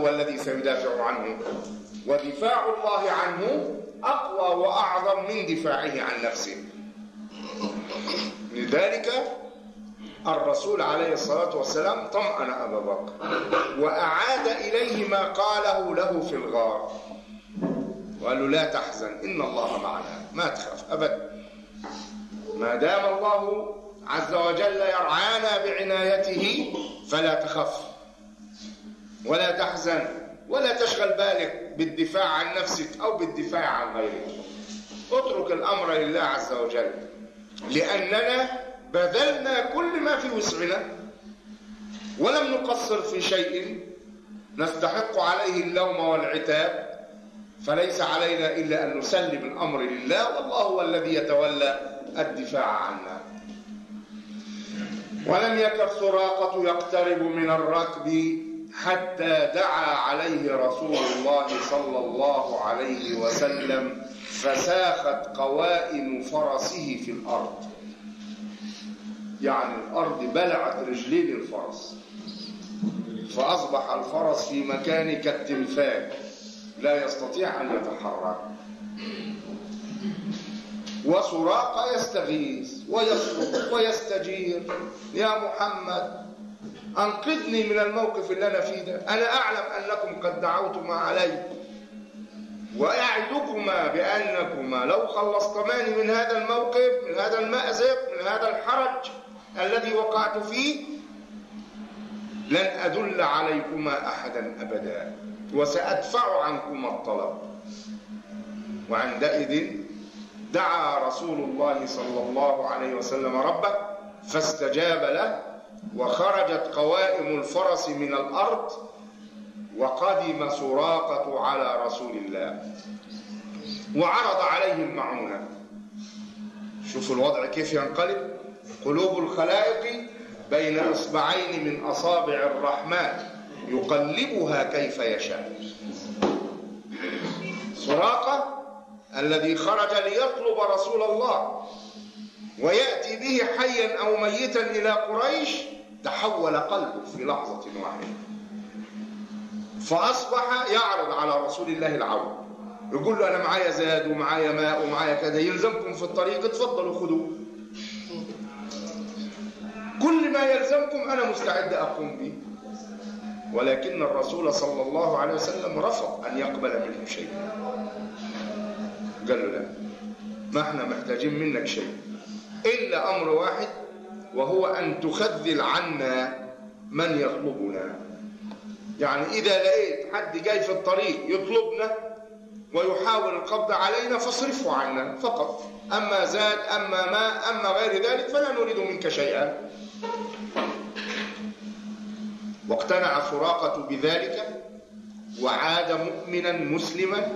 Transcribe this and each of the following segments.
هو الذي سيدافع عنه. ودفاع الله عنه أقوى وأعظم من دفاعه عن نفسه. لذلك الرسول عليه الصلاة والسلام طمأن أبا بكر وأعاد إليه ما قاله له في الغار. وقال له لا تحزن إن الله معنا ما تخاف أبدا. ما دام الله عز وجل يرعانا بعنايته فلا تخف. ولا تحزن ولا تشغل بالك بالدفاع عن نفسك أو بالدفاع عن غيرك. اترك الأمر لله عز وجل. لأننا بذلنا كل ما في وسعنا. ولم نقصر في شيء. نستحق عليه اللوم والعتاب. فليس علينا إلا أن نسلم الأمر لله. والله هو الذي يتولى الدفاع عنا. ولم يكن سراقة يقترب من الركب. حتى دعا عليه رسول الله صلى الله عليه وسلم فساخت قوائم فرسه في الأرض. يعني الأرض بلعت رجلين الفرس. فأصبح الفرس في مكان كالتمثال لا يستطيع أن يتحرك. وسراقة يستغيث ويصرخ ويستجير يا محمد أنقذني من الموقف اللي أنا فيه ده. أنا أعلم أنكم قد دعوتما علي. وأعدكما بأنكما لو خلصتماني من هذا الموقف من هذا المأزق من هذا الحرج الذي وقعت فيه لن أدل عليكما أحدا أبدا. وسأدفع عنكما الطلب. وعندئذ دعا رسول الله صلى الله عليه وسلم ربه فاستجاب له وخرجت قوائم الفرس من الأرض وقدم سراقة على رسول الله. وعرض عليه المعونة شوفوا الوضع كيف ينقلب. قلوب الخلائق بين إصبعين من أصابع الرحمن. يقلبها كيف يشاء. سراقة الذي خرج ليطلب رسول الله. ويأتي به حيا أو ميتا إلى قريش تحول قلبه في لحظة واحدة. فأصبح يعرض على رسول الله العون. يقول له أنا معايا زاد ومعايا ماء ومعايا كذا يلزمكم في الطريق اتفضلوا خذوه كل ما يلزمكم أنا مستعد أقوم به. ولكن الرسول صلى الله عليه وسلم رفض أن يقبل منه شيء قال له لا ما إحنا محتاجين منك شيء. إلا أمر واحد وهو أن تخذل عنا من يطلبنا. يعني إذا لقيت حد جاي في الطريق يطلبنا ويحاول القبض علينا فاصرفه عنا فقط. أما زاد أما ما أما غير ذلك فلا نريد منك شيئا. واقتنع سراقة بذلك وعاد مؤمنا مسلما.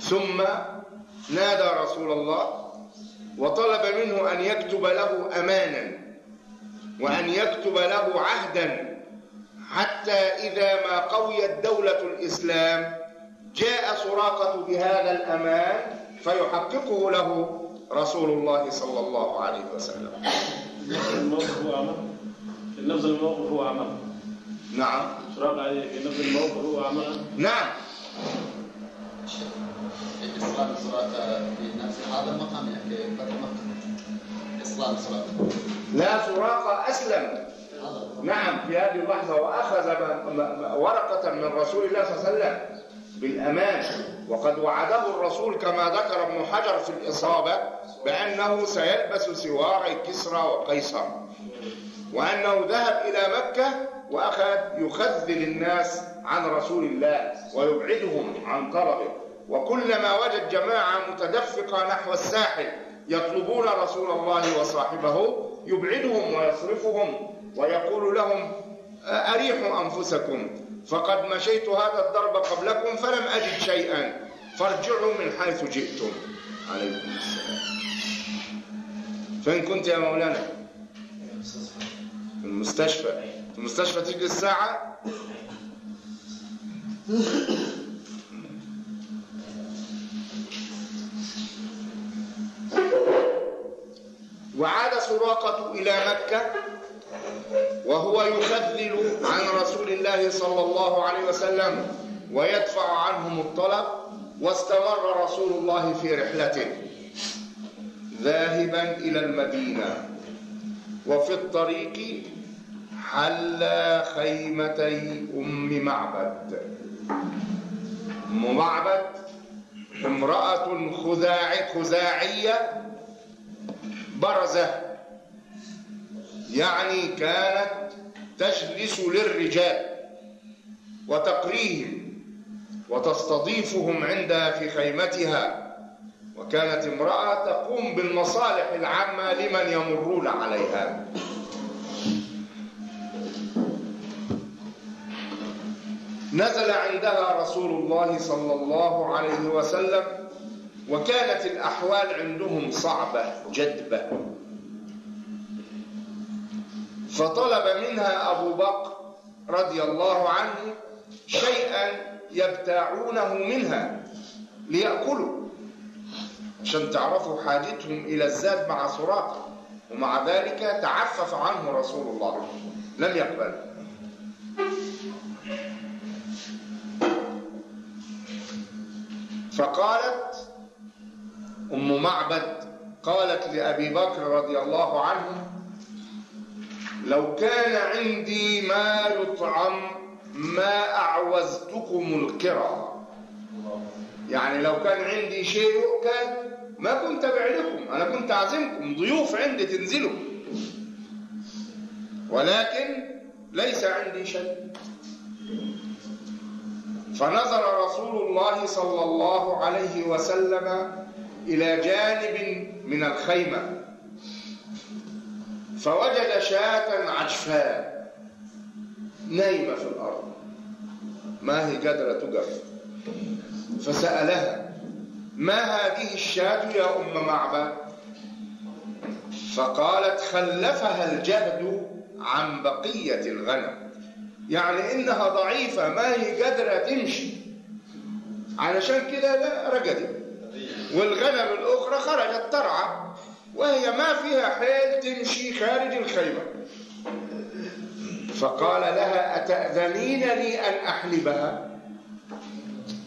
ثم نادى رسول الله وطلب منه أن يكتب له أمانا وأن يكتب له عهدا حتى إذا ما قويت دولة الإسلام جاء سراقة بهذا الأمان فيحققه له رسول الله صلى الله عليه وسلم. الموقف هو عمل في نفس الموقف هو عمل نعم. سراقة في نفس الموقف هو عمل. نعم. هذا المقام يعني لا سراقة أسلم. نعم في هذه اللحظة وأخذ ورقة من رسول الله صلى الله عليه وسلم بالأمان. وقد وعده الرسول كما ذكر ابن حجر في الإصابة بأنه سيلبس سوار كسرى وقيصر وأنه ذهب إلى مكة وأخذ يخذل الناس عن رسول الله ويبعدهم عن طلبه وكلما وجد جماعة متدفقة نحو الساحل يطلبون رسول الله وصاحبه يبعدهم ويصرفهم ويقول لهم أريحوا أنفسكم فقد مشيت هذا الضرب قبلكم فلم أجد شيئا فارجعوا من حيث جئتم. عليكم السلام. فين كنت يا مولانا في المستشفى في المستشفى تيجي الساعة سراقة إلى مكة وهو يخذل عن رسول الله صلى الله عليه وسلم ويدفع عنهم الطلب واستمر رسول الله في رحلته. ذاهبا إلى المدينة وفي الطريق حل خيمتي أم معبد. أم معبد امرأة خزاعي خزاعية برزة. يعني كانت تجلس للرجال وتقريهم وتستضيفهم عندها في خيمتها وكانت امرأة تقوم بالمصالح العامة لمن يمرون عليها نزل عندها رسول الله صلى الله عليه وسلم وكانت الأحوال عندهم صعبة جدبة فطلب منها أبو بكر رضي الله عنه شيئا يبتاعونه منها ليأكلوا عشان تعرفوا حاجتهم إلى الزاد مع سراقة. ومع ذلك تعفف عنه رسول الله. لم يقبل. فقالت أم معبد قالت لأبي بكر رضي الله عنه لو كان عندي ما يطعم ما أعوزتكم القرى. يعني لو كان عندي شيء يؤكل ما كنت أبيع لكم أنا كنت أعزمكم ضيوف عندي تنزلوا. ولكن ليس عندي شيء. فنظر رسول الله صلى الله عليه وسلم إلى جانب من الخيمة. فوجد شاة عجفاء نايمة في الأرض. ما هي قادرة تقف فسألها ما هذه الشاة يا أم معبد فقالت خلفها الجهد عن بقية الغنم. يعني إنها ضعيفة ما هي قادرة تمشي. علشان كده لا رقدت والغنم الأخرى خرجت ترعى. وهي ما فيها حيل تمشي خارج الخيمة فقال لها أتأذنين لي أن أحلبها؟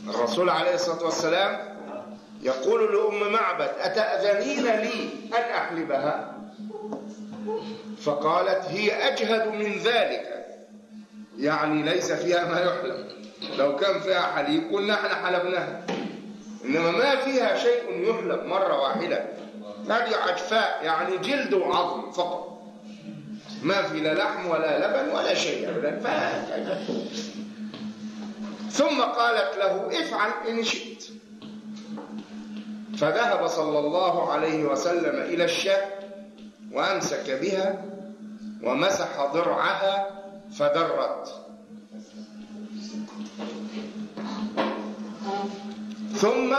الرسول عليه الصلاة والسلام يقول لأم معبد أتأذنين لي أن أحلبها؟ فقالت هي أجهد من ذلك. يعني ليس فيها ما يحلب لو كان فيها حليب كنا إحنا حلبناها. إنما ما فيها شيء يحلب مرة واحدة. هذه عجفاء يعني جلد وعظم فقط. ما في لا لحم ولا لبن ولا شيء أبدا. ثم قالت له افعل إن شئت. فذهب صلى الله عليه وسلم إلى الشاة وأمسك بها ومسح ضرعها فدرت. ثم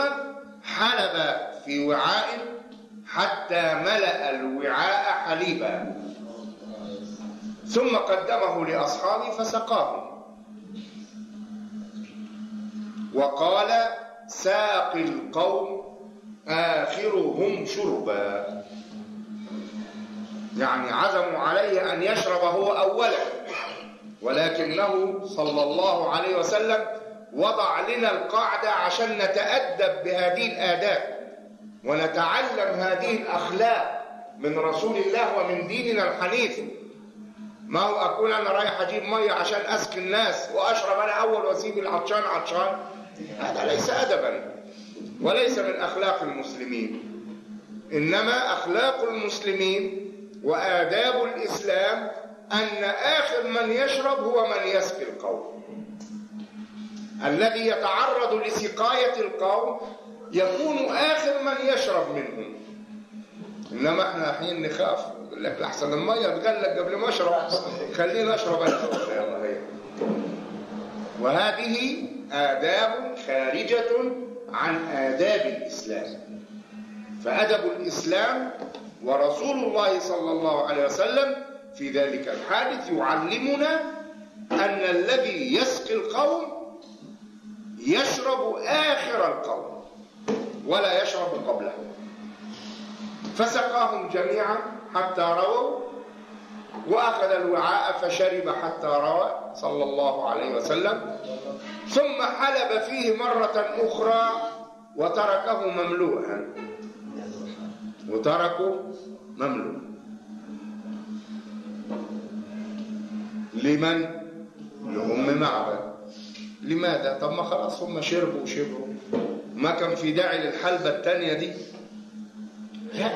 حلب في وعاء حتى ملأ الوعاء حليبا. ثم قدمه لأصحابه فسقاهم. وقال ساقي القوم آخرهم شربا. يعني عزموا عليه أن يشرب هو أولا. ولكنه صلى الله عليه وسلم وضع لنا القاعدة عشان نتأدب بهذه الآداب. ونتعلم هذه الأخلاق من رسول الله ومن ديننا الحنيف. ما هو أقول أنا رايح أجيب مية عشان أسقي الناس وأشرب أنا أول وأسيب العطشان عطشان؟ هذا ليس أدبا وليس من أخلاق المسلمين. إنما أخلاق المسلمين وآداب الإسلام أن آخر من يشرب هو من يسقي القوم. الذي يتعرض لسقاية القوم يكون آخر من يشرب منهم إنما إحنا حين نخاف. يقول لك لحسن المية تقلق قبل ما أشرب. خليني أشرب أنا. وهذه آداب خارجة عن آداب الإسلام. فأدب الإسلام ورسول الله صلى الله عليه وسلم في ذلك الحادث يعلمنا أن الذي يسقي القوم يشرب آخر القوم. ولا يشرب قبله. فسقاهم جميعا حتى رووا وأخذ الوعاء فشرب حتى روى صلى الله عليه وسلم. ثم حلب فيه مرة أخرى وتركه مملوءا. وتركه مملوء لمن؟ لأم معبد. لماذا؟ طب ما خلاص هم شربوا وشربوا ما كان في داعي للحلبة الثانية دي. لا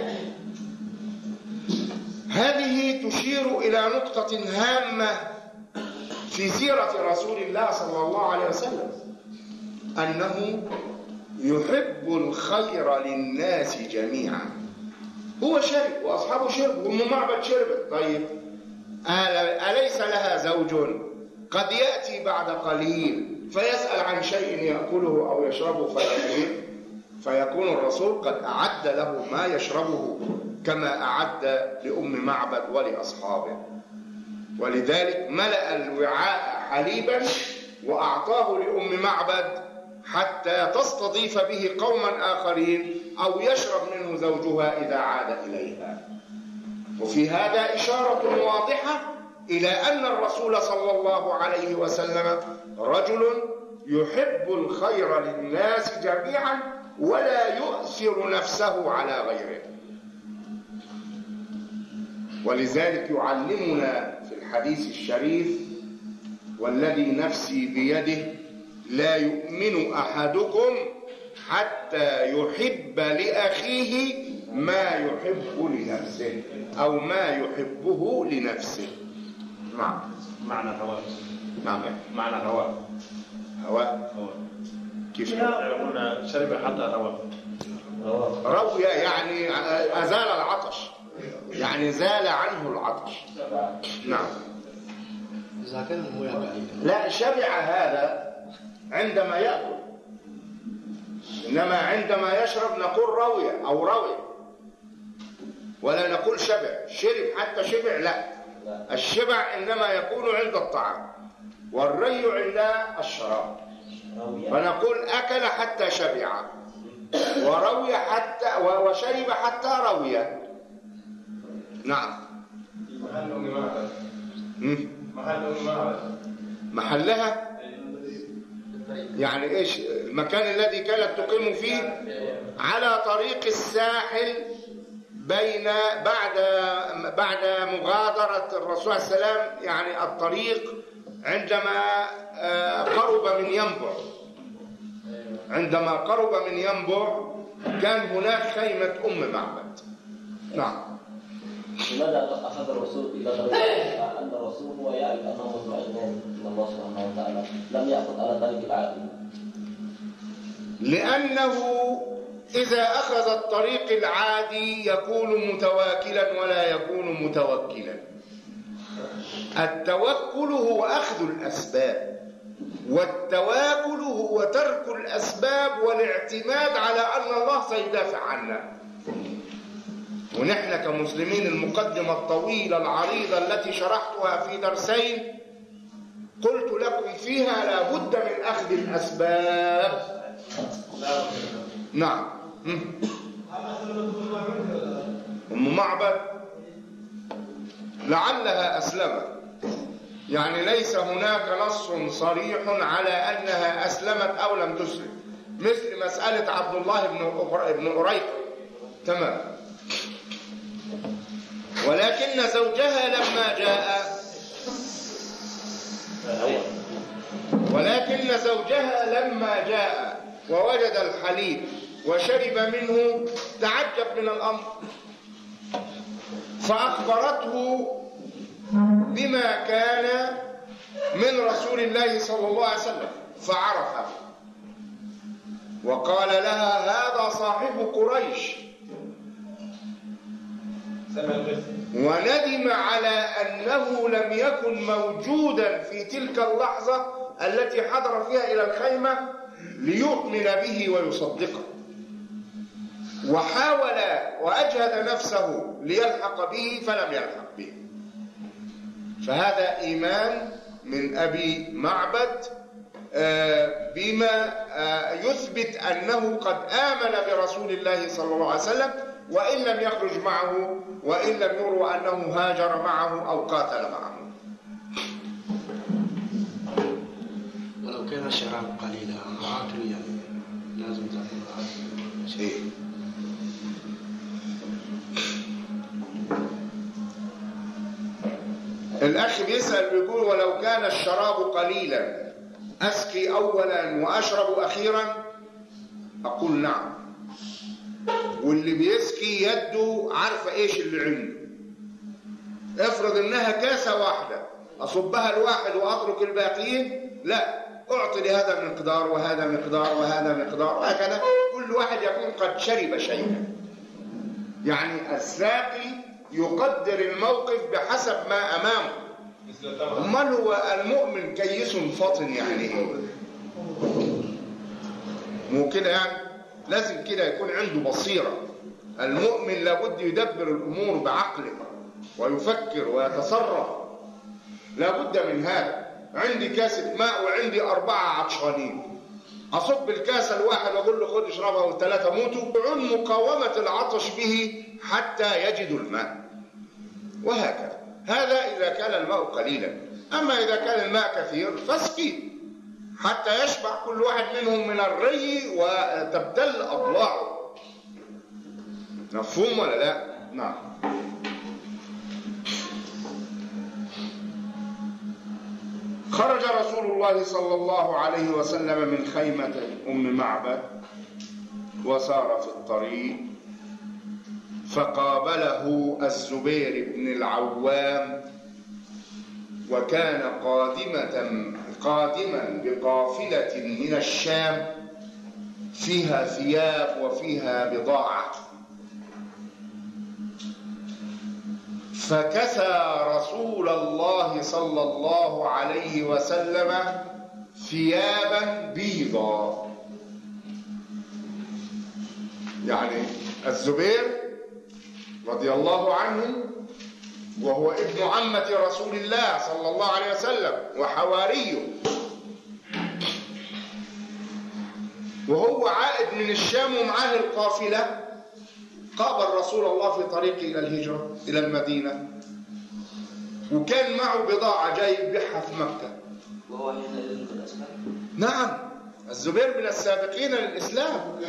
هذه تشير إلى نقطة هامة في سيرة رسول الله صلى الله عليه وسلم. أنه يحب الخير للناس جميعا. هو شرب وأصحابه شرب وأم معبد شربت. طيب أليس لها زوج؟ قد يأتي بعد قليل. فيسأل عن شيء يأكله أو يشربه فيأتيه فيكون الرسول قد أعد له ما يشربه كما أعد لأم معبد ولأصحابه. ولذلك ملأ الوعاء حليبا وأعطاه لأم معبد حتى تستضيف به قوما آخرين أو يشرب منه زوجها إذا عاد إليها. وفي هذا إشارة واضحة إلى أن الرسول صلى الله عليه وسلم رجل يحب الخير للناس جميعا ولا يؤثر نفسه على غيره. ولذلك يعلمنا في الحديث الشريف والذي نفسي بيده لا يؤمن أحدكم حتى يحب لأخيه ما يحب لنفسه أو ما يحبه لنفسه. نعم. معنى هواء. نعم. معنى هواء. هواء. هواء. كيف؟ قلنا شرب حتى هواء. روي يعني أزال العطش. يعني زال عنه العطش. نعم. إذا كان المويه بعيدة لا شبع هذا عندما يأكل. إنما عندما يشرب نقول روي أو روي. ولا نقول شبع. شرب حتى شبع لا. الشبع إنما يكون عند الطعام والري عند الشراب. فنقول أكل حتى شبع وروي حتى وشرب حتى روي. نعم. محل. محل محلها؟ يعني إيش؟ المكان الذي كانت تقيم فيه؟ على طريق الساحل بين بعد بعد مغادرة الرسول صلى الله عليه وسلم يعني الطريق عندما آه، قرب من ينبع. عندما قرب من ينبع كان هناك خيمة أم معبد. نعم. لماذا أخذ الرسول إلى طريق أن الرسول هو يعرف أنه مطمئنان من الله سبحانه وتعالى لم يأخذ على طريق العادي لأنه إذا أخذ الطريق العادي يكون متواكلا ولا يكون متوكلا. التوكل هو أخذ الأسباب والتواكل هو ترك الأسباب والاعتماد على أن الله سيدافع عنا. ونحن كمسلمين المقدمة الطويلة العريضة التي شرحتها في درسين قلت لكم فيها لا بد من أخذ الأسباب. نعم. أم معبد؟ لعلها أسلمت يعني ليس هناك نص صريح على أنها أسلمت أو لم تسلم. مثل مسألة عبد الله بن أريق تمام. ولكن زوجها لما جاء ولكن زوجها لما جاء ووجد الحليب. وشرب منه تعجب من الأمر. فأخبرته بما كان من رسول الله صلى الله عليه وسلم فعرفه وقال لها هذا صاحب قريش. وندم على أنه لم يكن موجودا في تلك اللحظة التي حضر فيها إلى الخيمة ليؤمن به ويصدقه. وحاول وأجهد نفسه ليلحق به فلم يلحق به. فهذا إيمان من أبي معبد آه، بما آه، يثبت أنه قد آمن برسول الله صلى الله عليه وسلم وإن لم يخرج معه وإن لم يروا أنه هاجر معه أو قاتل معه. ولو كان الشراب قليلا وعاطل يعني لازم عاطل إيه؟ الأخ بيسأل بيقول ولو كان الشراب قليلا أسقي أولا وأشرب أخيرا؟ أقول نعم. واللي بيسقي يده عارفة إيش اللي عنده. افرض إنها كاسة واحدة أصبها الواحد وأترك الباقيين؟ لا. أعطي لهذا مقدار وهذا مقدار وهذا مقدار وهكذا. كل واحد يكون قد شرب شيئا. يعني الساقي يقدر الموقف بحسب ما التمر أمال هو المؤمن كيس فطن يعني. إيه مو كده يعني؟ لازم كده يكون عنده بصيرة. المؤمن لابد يدبر الأمور بعقله ويفكر ويتصرف. لابد من هذا. عندي كاسة ماء وعندي أربعة عطشانين. أصب الكاس الواحد وأقول له خد اشربها والثلاثة موتوا. عن مقاومة العطش به حتى يجدوا الماء. وهكذا. هذا إذا كان الماء قليلا. أما إذا كان الماء كثير فاسقي حتى يشبع كل واحد منهم من الري وتبتل أضلاعه. مفهوم ولا لا؟ نعم. خرج رسول الله صلى الله عليه وسلم من خيمة أم معبد وسار في الطريق. فقابله الزبير بن العوام وكان قادمة قادما بقافلة من الشام فيها ثياب وفيها بضاعة. فكسى رسول الله صلى الله عليه وسلم ثيابا بيضا. يعني الزبير رضي الله عنه وهو ابن عمة رسول الله صلى الله عليه وسلم وحواريه. وهو عائد من الشام ومعاه القافلة. قابل رسول الله في طريقه إلى الهجرة إلى المدينة. وكان معه بضاعة جاي يبيعها في مكة. وهو أسلم نعم الزبير من السابقين للإسلام.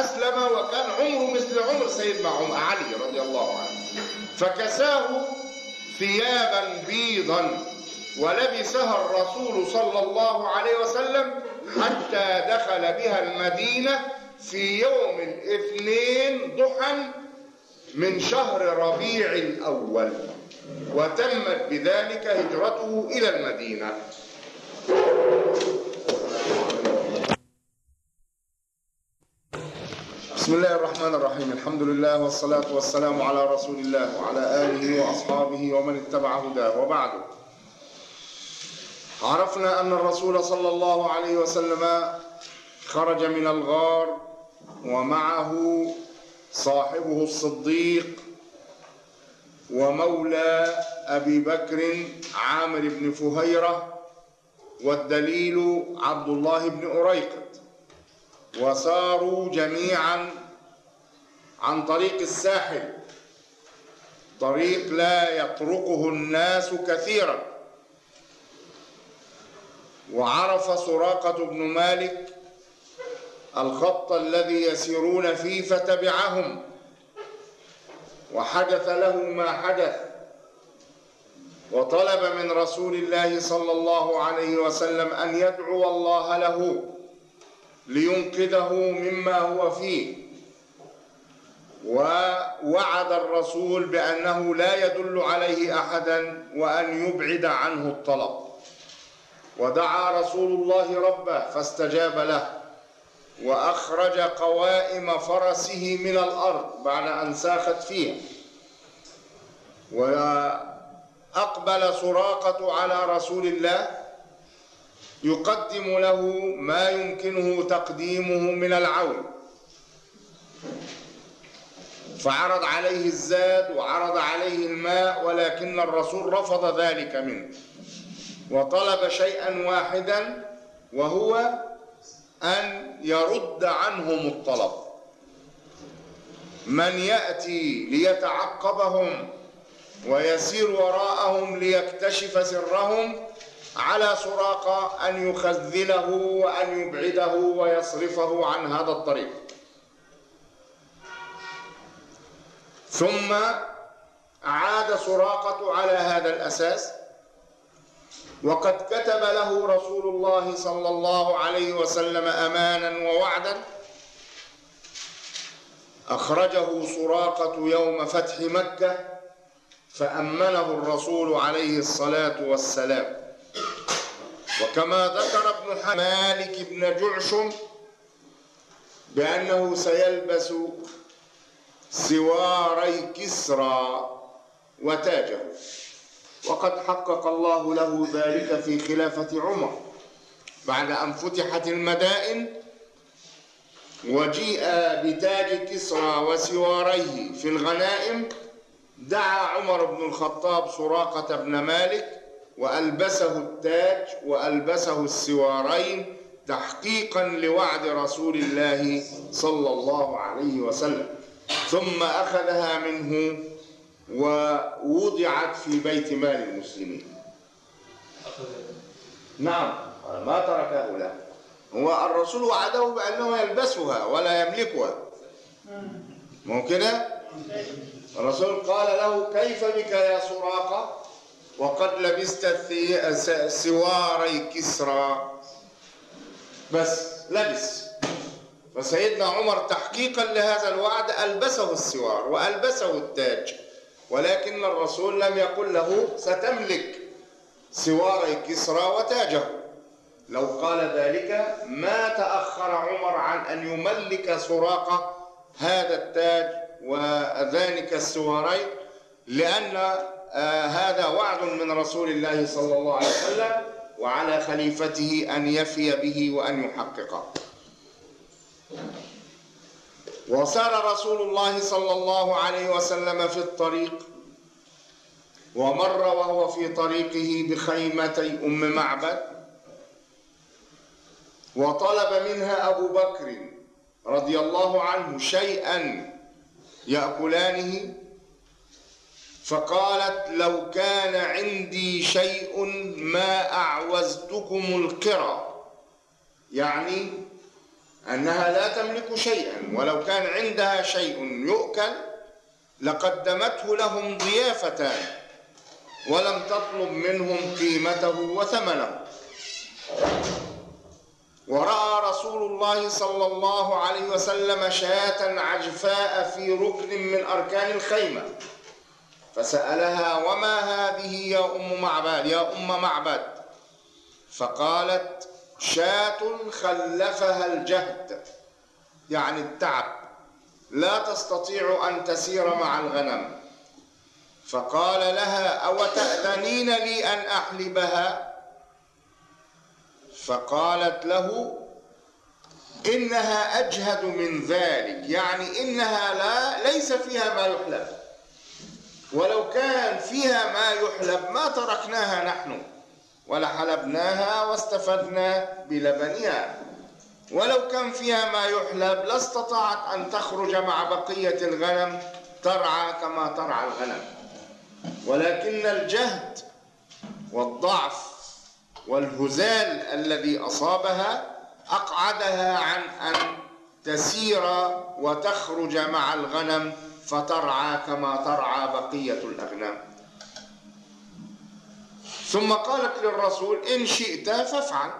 أسلم وكان عمره مثل عمر سيدنا عمر علي رضي الله عنه. فكساه ثيابا بيضا ولبسها الرسول صلى الله عليه وسلم حتى دخل بها المدينة في يوم الاثنين ضحى من شهر ربيع الأول. وتمت بذلك هجرته إلى المدينة. بسم الله الرحمن الرحيم. الحمد لله والصلاة والسلام على رسول الله وعلى آله وأصحابه ومن اتبع هداه. وبعد. عرفنا أن الرسول صلى الله عليه وسلم خرج من الغار ومعه صاحبه الصديق ومولى أبي بكر عامر بن فهيرة والدليل عبد الله بن أريقط وساروا جميعا عن طريق الساحل. طريق لا يطرقه الناس كثيرا. وعرف سراقة بن مالك الخط الذي يسيرون فيه فتبعهم. وحدث له ما حدث. وطلب من رسول الله صلى الله عليه وسلم أن يدعو الله له. لينقذه مما هو فيه. ووعد الرسول بأنه لا يدل عليه أحدا وأن يبعد عنه الطلب. ودعا رسول الله ربه فاستجاب له وأخرج قوائم فرسه من الأرض بعد أن ساخت فيها وأقبل سراقة على رسول الله يقدم له ما يمكنه تقديمه من العون. فعرض عليه الزاد وعرض عليه الماء ولكن الرسول رفض ذلك منه. وطلب شيئا واحدا وهو أن يرد عنهم الطلب. من يأتي ليتعقبهم ويسير وراءهم ليكتشف سرهم على سراقة أن يخذله وأن يبعده ويصرفه عن هذا الطريق. ثم عاد سراقة على هذا الأساس. وقد كتب له رسول الله صلى الله عليه وسلم أمانا ووعدا. أخرجه سراقة يوم فتح مكة فأمنه الرسول عليه الصلاة والسلام. وكما ذكر ابن مالك بن جعشم بأنه سيلبس سواري كسرى وتاجه. وقد حقق الله له ذلك في خلافة عمر. بعد أن فتحت المدائن وجيء بتاج كسرى وسواريه في الغنائم دعا عمر بن الخطاب سراقة بن مالك وألبسه التاج وألبسه السوارين تحقيقا لوعد رسول الله صلى الله عليه وسلم. ثم أخذها منه ووضعت في بيت مال المسلمين. نعم ما تركه له هو الرسول وعده بأنه يلبسها ولا يملكها. مو كده؟ الرسول قال له كيف بك يا سراقة؟ وقد لبست سواري كسرى. بس لبس. فسيدنا عمر تحقيقا لهذا الوعد ألبسه السوار وألبسه التاج. ولكن الرسول لم يقل له ستملك سواري كسرى وتاجه لو قال ذلك ما تأخر عمر عن أن يملك سراقة هذا التاج وذلك السوارين لأن آه، هذا وعد من رسول الله صلى الله عليه وسلم وعلى خليفته أن يفي به وأن يحققه. وسار رسول الله صلى الله عليه وسلم في الطريق ومر وهو في طريقه بخيمتي أم معبد وطلب منها أبو بكر رضي الله عنه شيئا يأكلانه فقالت لو كان عندي شيء ما أعوزتكم القرى. يعني أنها لا تملك شيئا ولو كان عندها شيء يؤكل لقدمته لهم ضيافة ولم تطلب منهم قيمته وثمنه. ورأى رسول الله صلى الله عليه وسلم شاة عجفاء في ركن من أركان الخيمة. فسألها وما هذه يا أم معبد؟ يا أم معبد. فقالت شاة خلفها الجهد. يعني التعب. لا تستطيع أن تسير مع الغنم. فقال لها أو تأذنين لي أن أحلبها؟ فقالت له إنها أجهد من ذلك. يعني إنها لا ليس فيها ما يحلب ولو كان فيها ما يحلب ما تركناها نحن. ولحلبناها واستفدنا بلبنها. ولو كان فيها ما يحلب لاستطاعت أن تخرج مع بقية الغنم ترعى كما ترعى الغنم. ولكن الجهد والضعف والهزال الذي أصابها أقعدها عن أن تسير وتخرج مع الغنم فترعى كما ترعى بقية الأغنام. ثم قالت للرسول إن شئت فافعل.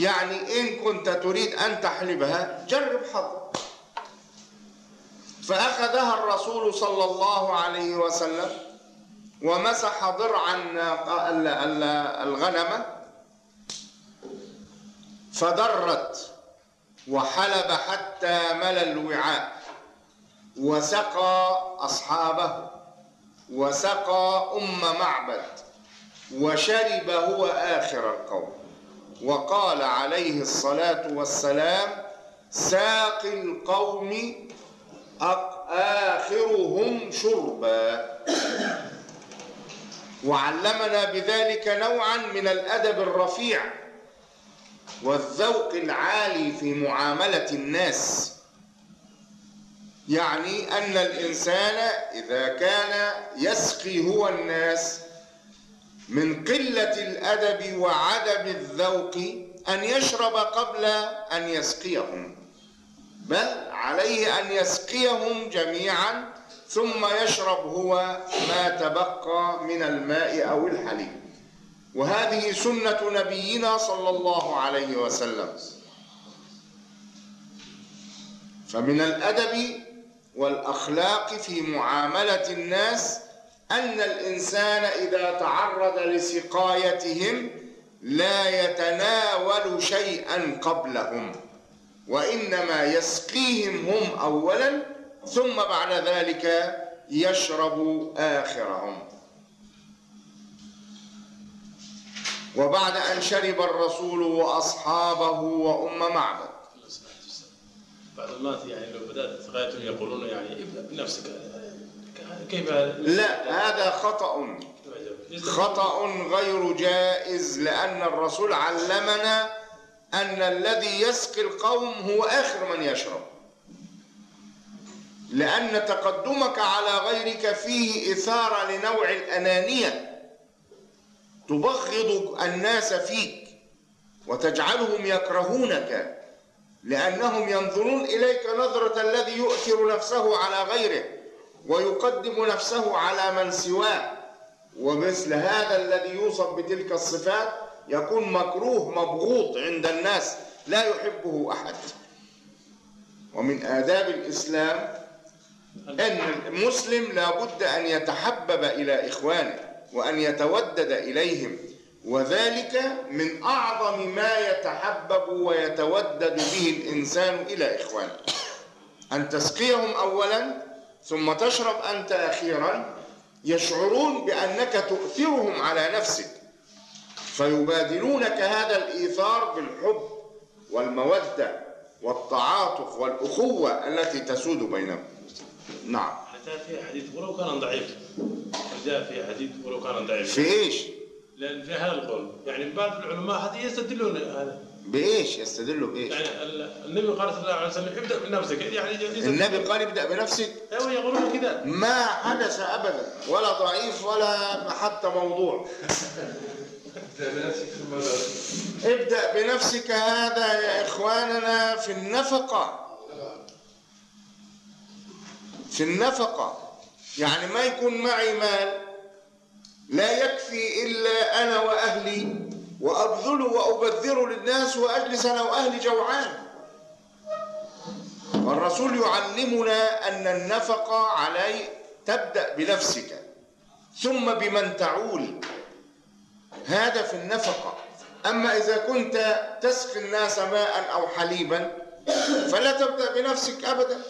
يعني إن كنت تريد أن تحلبها جرب حظك. فأخذها الرسول صلى الله عليه وسلم ومسح ضرع الناقة- ال- ال- الغنمة فدرت وحلب حتى ملى الوعاء. وسقى أصحابه وسقى أم معبد وشرب هو آخر القوم. وقال عليه الصلاة والسلام ساقي القوم آخرهم شربا. وعلمنا بذلك نوعا من الأدب الرفيع والذوق العالي في معاملة الناس. يعني أن الإنسان إذا كان يسقي هو الناس من قلة الأدب وعدم الذوق أن يشرب قبل أن يسقيهم بل عليه أن يسقيهم جميعا ثم يشرب هو ما تبقى من الماء أو الحليب. وهذه سنة نبينا صلى الله عليه وسلم. فمن الأدب والأخلاق في معاملة الناس أن الإنسان إذا تعرض لسقايتهم لا يتناول شيئا قبلهم وإنما يسقيهم هم أولا ثم بعد ذلك يشرب آخرهم. وبعد أن شرب الرسول وأصحابه وأم معبد بعض الناس يعني لو بدأت غايتهم يقولون يعني ابدأ بنفسك. كيف لا هذا خطأ. خطأ غير جائز لأن الرسول علمنا أن الذي يسقي القوم هو آخر من يشرب. لأن تقدمك على غيرك فيه إثارة لنوع الأنانية. تبغض الناس فيك وتجعلهم يكرهونك. لأنهم ينظرون إليك نظرة الذي يؤثر نفسه على غيره ويقدم نفسه على من سواه. ومثل هذا الذي يوصف بتلك الصفات يكون مكروه مبغوض عند الناس لا يحبه أحد. ومن آداب الإسلام أن المسلم لابد أن يتحبب إلى إخوانه وأن يتودد إليهم. وذلك من أعظم ما يتحبب ويتودد به الإنسان إلى إخوانه. أن تسقيهم أولا ثم تشرب أنت أخيرا يشعرون بأنك تؤثرهم على نفسك فيبادلونك هذا الإيثار بالحب والمودة والتعاطف والأخوة التي تسود بينهم. نعم. جاء فيها حديث؟ ولو كان ضعيف. جاء فيها حديث؟ ولو كان ضعيف. في إيش؟ لأن في هذا القول. يعني بعض العلماء هذه يستدلون هذا. بإيش؟ يستدلوا بإيش؟ يعني ال- النبي قال صلى الله عليه وسلم ابدأ بنفسك. يعني. النبي قال ابدأ بنفسك. أيوه يقولون كذا. ما حدث ابدا. ولا ضعيف ولا حتى موضوع. ابدأ بنفسك هذا يا إخواننا في النفقة. في النفقة. يعني ما يكون معي مال. لا يكفي إلا أنا وأهلي وأبذل وأبذر للناس وأجلس أنا وأهلي جوعان. والرسول يعلمنا أن النفقة علي تبدأ بنفسك ثم بمن تعول. هذا في النفقة أما إذا كنت تسقي الناس ماء أو حليبا فلا تبدأ بنفسك أبدا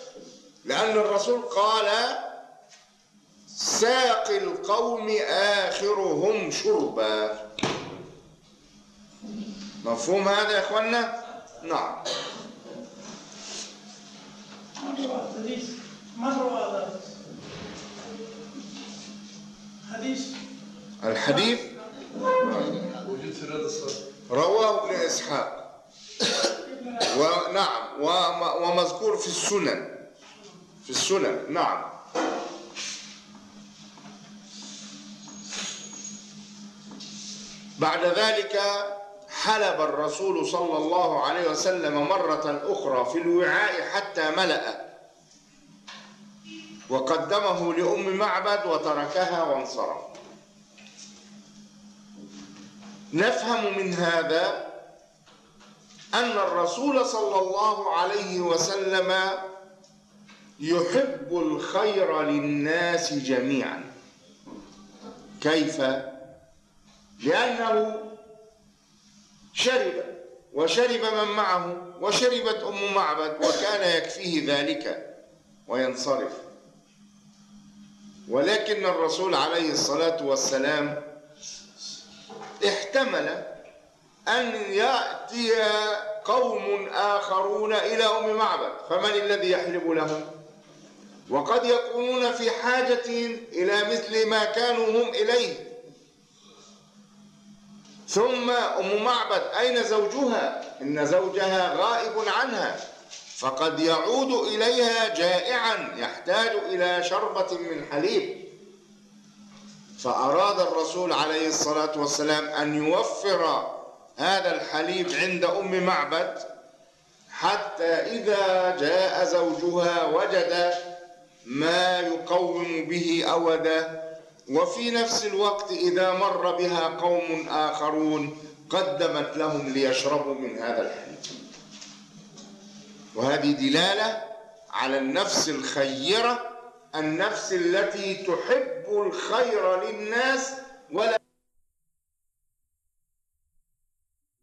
لأن الرسول قال ساقي القوم آخرهم شربا. مفهوم هذا يا إخوانا؟ نعم. الحديث؟ رواه ابن إسحاق. ونعم وم- ومذكور في السنن. في السنن. نعم. بعد ذلك حلب الرسول صلى الله عليه وسلم مرة أخرى في الوعاء حتى ملأ. وقدمه لأم معبد وتركها وانصرف. نفهم من هذا أن الرسول صلى الله عليه وسلم يحب الخير للناس جميعا. كيف؟ لأنه شرب وشرب من معه وشربت أم معبد وكان يكفيه ذلك وينصرف. ولكن الرسول عليه الصلاة والسلام احتمل أن يأتي قوم آخرون إلى أم معبد فمن الذي يحلب لهم؟ وقد يكونون في حاجة إلى مثل ما كانوا هم إليه. ثم أم معبد أين زوجها؟ إن زوجها غائب عنها. فقد يعود إليها جائعا يحتاج إلى شربة من حليب. فأراد الرسول عليه الصلاة والسلام أن يوفر هذا الحليب عند أم معبد حتى إذا جاء زوجها وجد ما يقوم به أوده. وفي نفس الوقت إذا مر بها قوم آخرون قدمت لهم ليشربوا من هذا الحليب وهذه دلالة على النفس الخيرة النفس التي تحب الخير للناس ولا